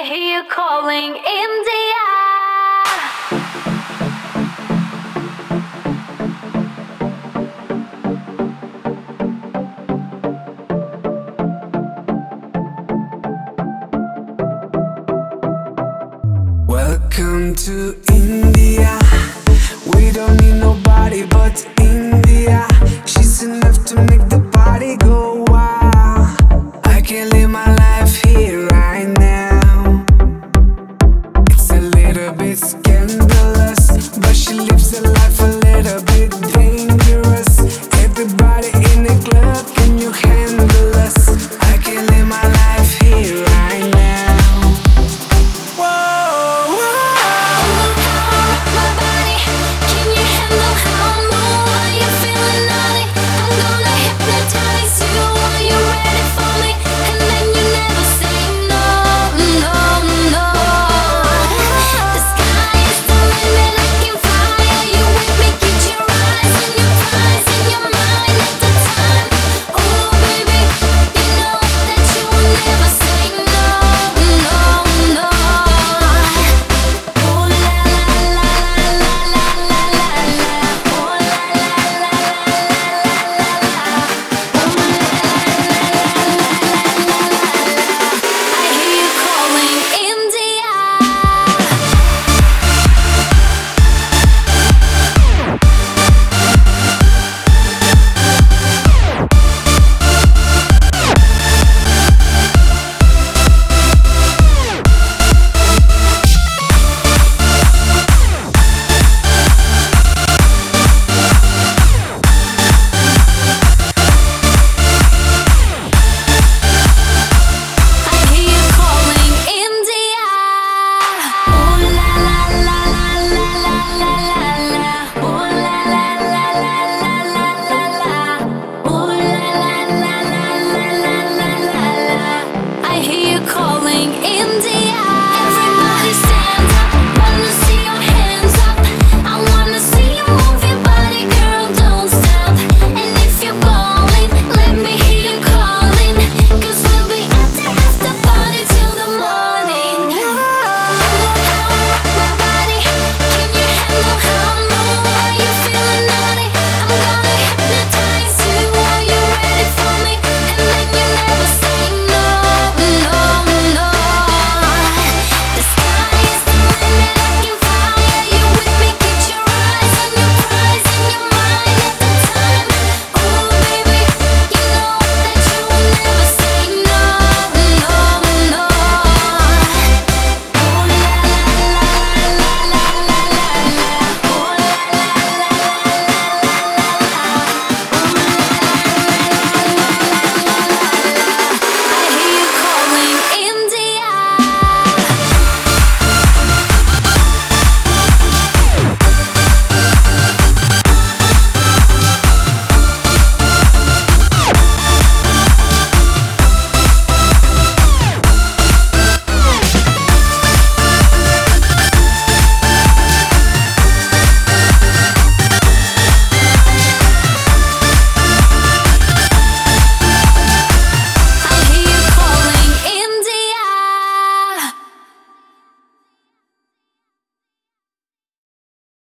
I hear you calling India. Welcome to